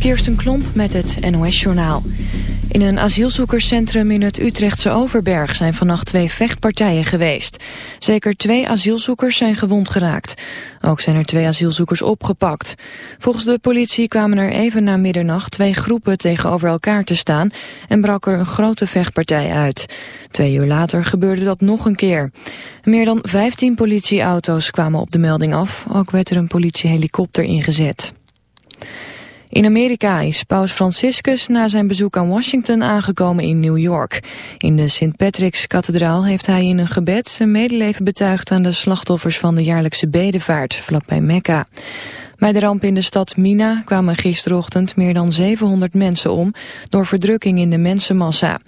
Kirsten Klomp met het NOS-journaal. In een asielzoekerscentrum in het Utrechtse Overberg zijn vannacht twee vechtpartijen geweest. Zeker twee asielzoekers zijn gewond geraakt. Ook zijn er twee asielzoekers opgepakt. Volgens de politie kwamen er even na middernacht twee groepen tegenover elkaar te staan en brak er een grote vechtpartij uit. Twee uur later gebeurde dat nog een keer. Meer dan 15 politieauto's kwamen op de melding af. Ook werd er een politiehelikopter ingezet. In Amerika is paus Franciscus na zijn bezoek aan Washington aangekomen in New York. In de St. Patrick's kathedraal heeft hij in een gebed zijn medeleven betuigd aan de slachtoffers van de jaarlijkse bedevaart vlakbij Mekka. Bij de ramp in de stad Mina kwamen gisterochtend meer dan 700 mensen om door verdrukking in de mensenmassa.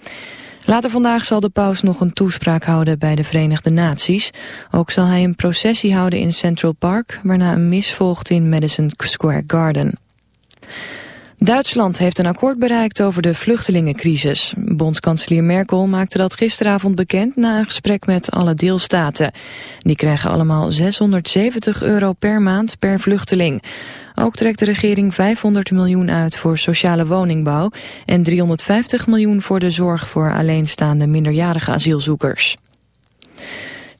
Later vandaag zal de paus nog een toespraak houden bij de Verenigde Naties. Ook zal hij een processie houden in Central Park, waarna een mis volgt in Madison Square Garden. Duitsland heeft een akkoord bereikt over de vluchtelingencrisis. Bondskanselier Merkel maakte dat gisteravond bekend na een gesprek met alle deelstaten. Die krijgen allemaal 670 euro per maand per vluchteling. Ook trekt de regering 500 miljoen uit voor sociale woningbouw... en 350 miljoen voor de zorg voor alleenstaande minderjarige asielzoekers.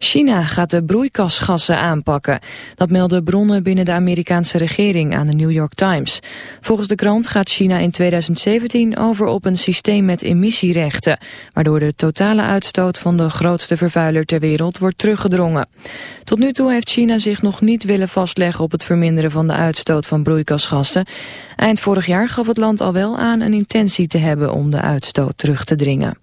China gaat de broeikasgassen aanpakken. Dat melden bronnen binnen de Amerikaanse regering aan de New York Times. Volgens de krant gaat China in 2017 over op een systeem met emissierechten, waardoor de totale uitstoot van de grootste vervuiler ter wereld wordt teruggedrongen. Tot nu toe heeft China zich nog niet willen vastleggen op het verminderen van de uitstoot van broeikasgassen. Eind vorig jaar gaf het land al wel aan een intentie te hebben om de uitstoot terug te dringen.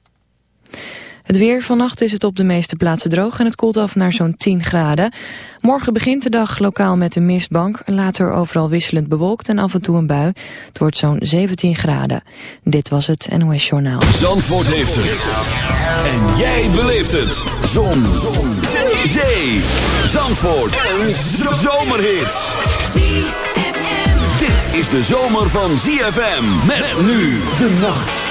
Het weer vannacht is het op de meeste plaatsen droog en het koelt af naar zo'n 10 graden. Morgen begint de dag lokaal met een mistbank, later overal wisselend bewolkt en af en toe een bui. Het wordt zo'n 17 graden. Dit was het NOS Journaal. Zandvoort heeft het. En jij beleeft het. Zon. Zon. Zee. Zandvoort. Een zomerhit. Dit is de zomer van ZFM. Met nu de nacht.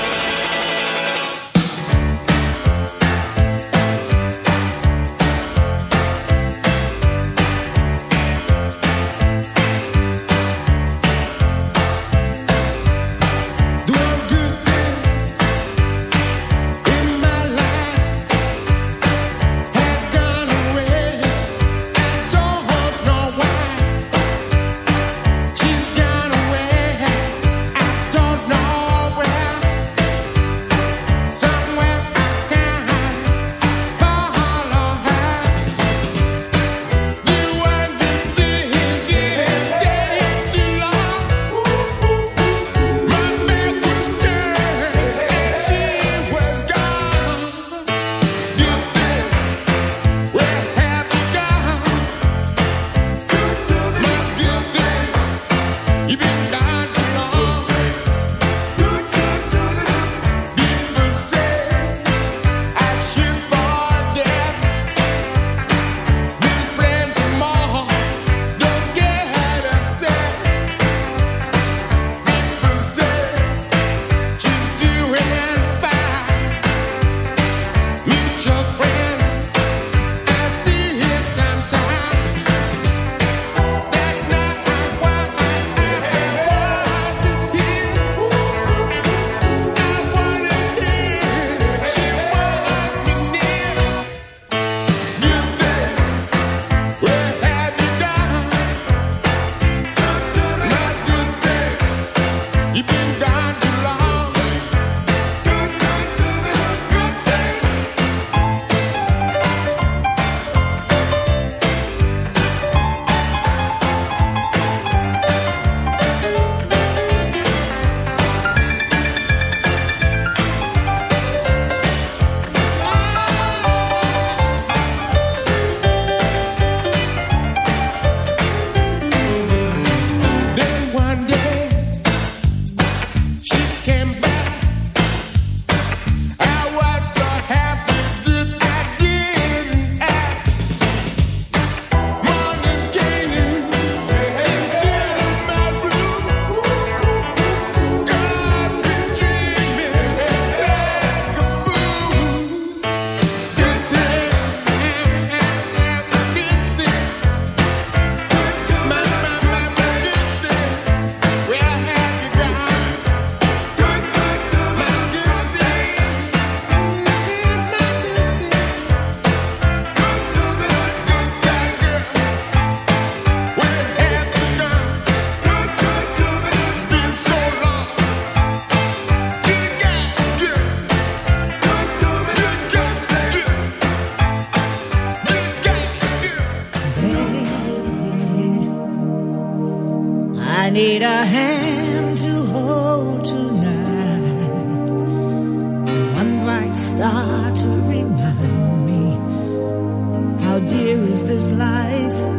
每次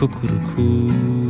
Cuckoo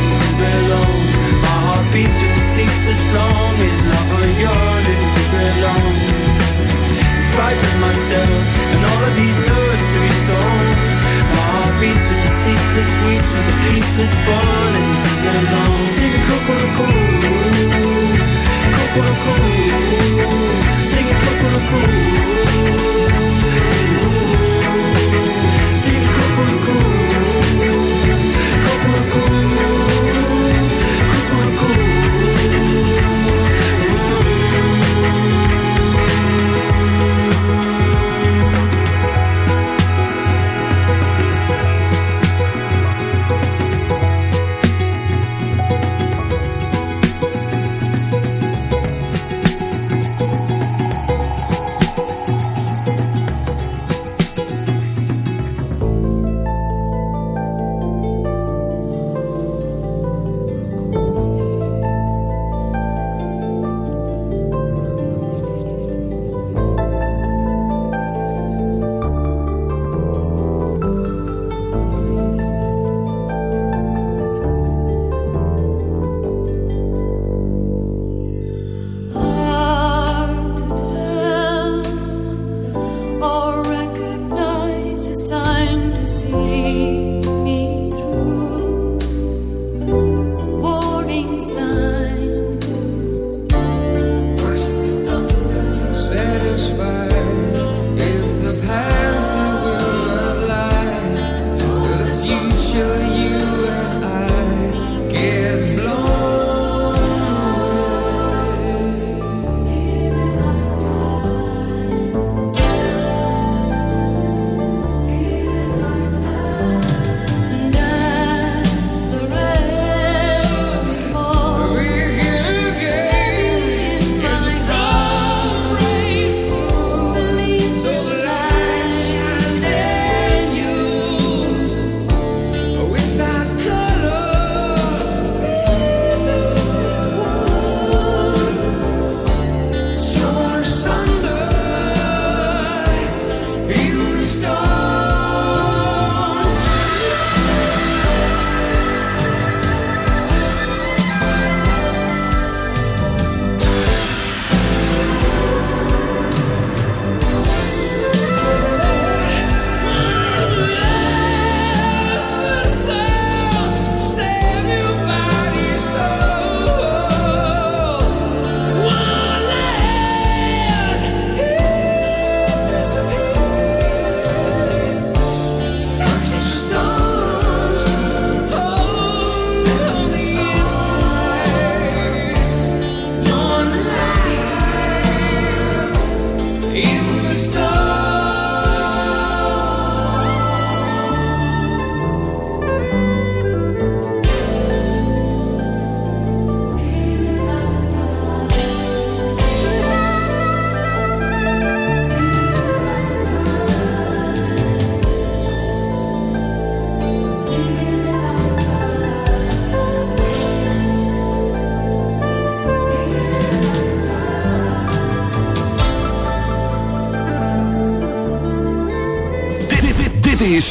weeps with the peaceless burning sing along. Sing Kokoroko, Kokoroko, sing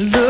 Look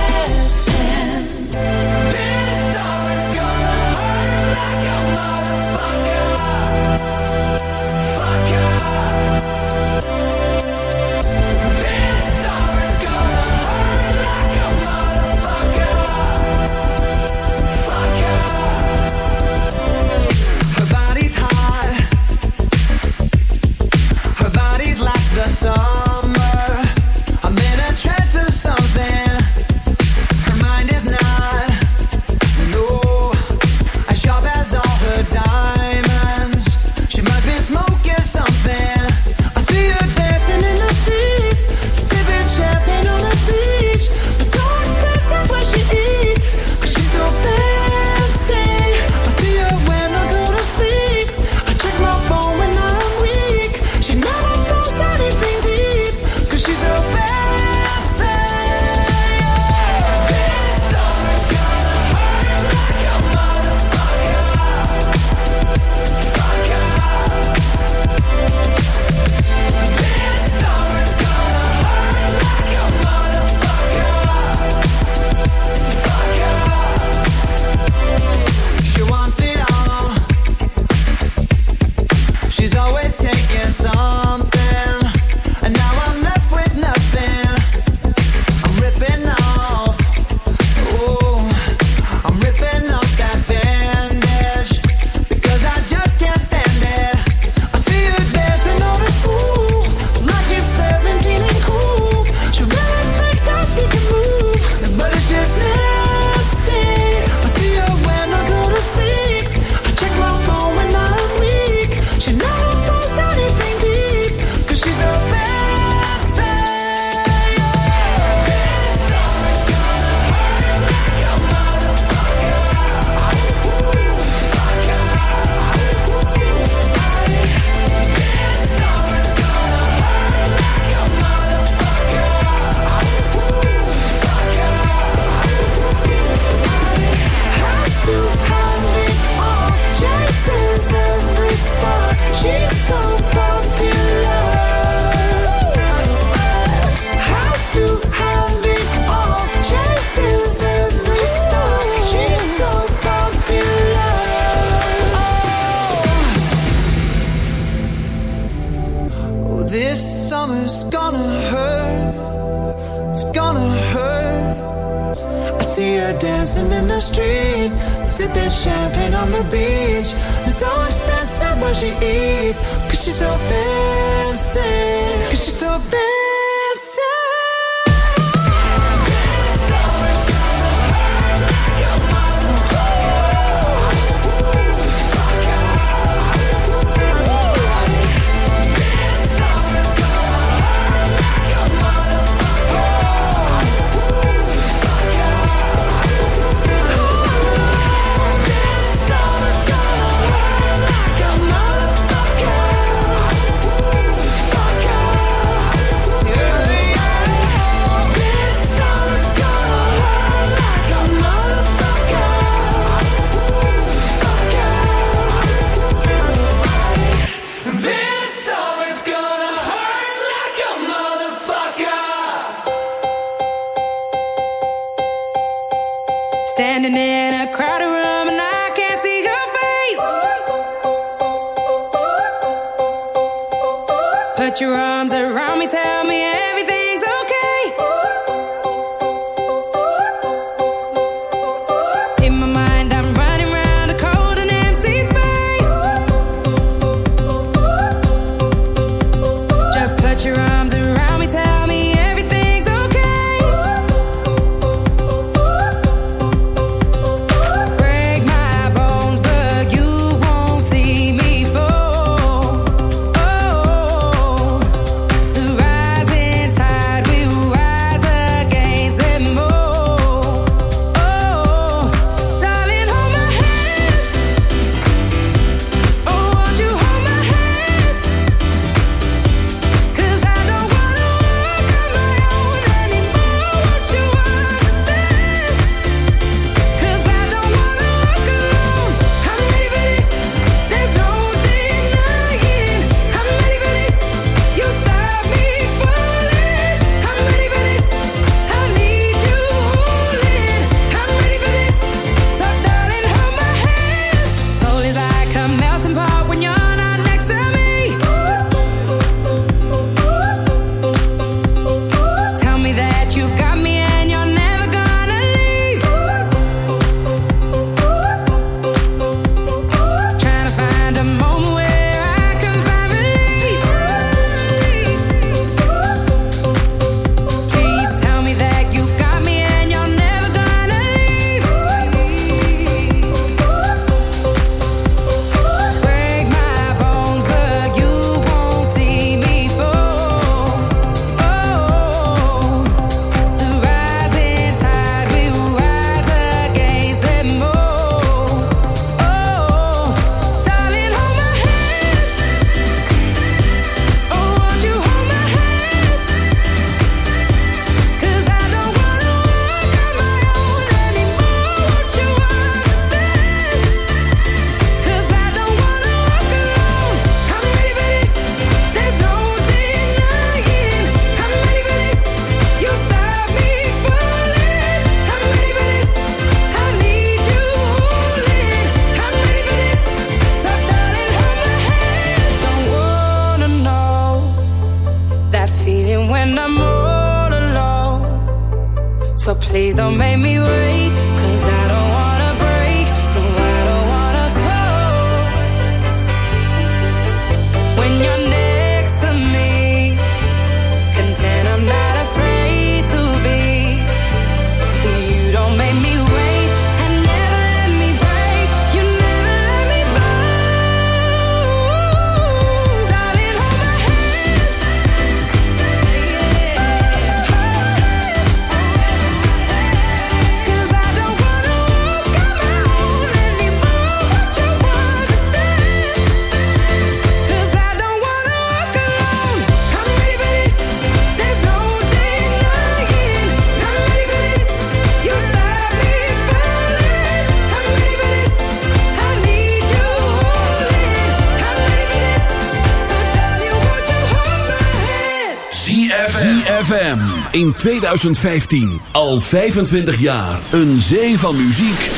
ZFM in 2015. Al 25 jaar. Een zee van muziek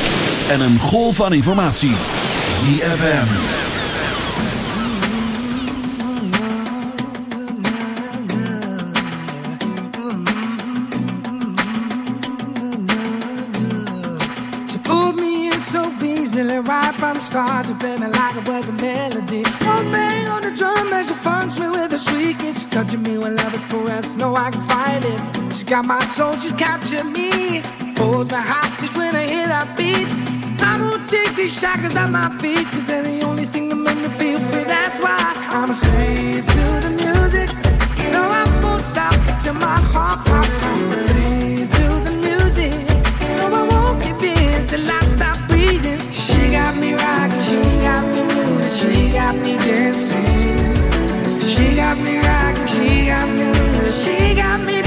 en een golf van informatie. ZFM. She pulled me in so easily right from the start to play me like it was a melody. One bang on the drum as she funks me touching me when love is caressed. No, I can fight it. She got my soul, she's captured me. Holds my hostage when I hear that beat. I won't take these shackles off my feet, cause they're the only thing that make me feel free. That's why I'm a slave to the music. No, I won't stop till my heart pops. I'm a slave to the music. No, I won't give in till I stop breathing. She got me rocking, she got me moving, she got me dancing. She got me she got me she got me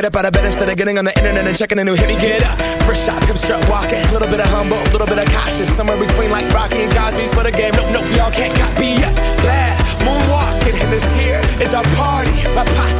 get up out of bed instead of getting on the internet and checking a new hit. Me get up. First shot, come strut walking. A little bit of humble, a little bit of cautious. Somewhere between like Rocky and Cosby's for the game. Nope, nope, y'all can't copy yet. Glad moonwalking, and this here is our party. My posse's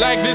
like the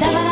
Daba la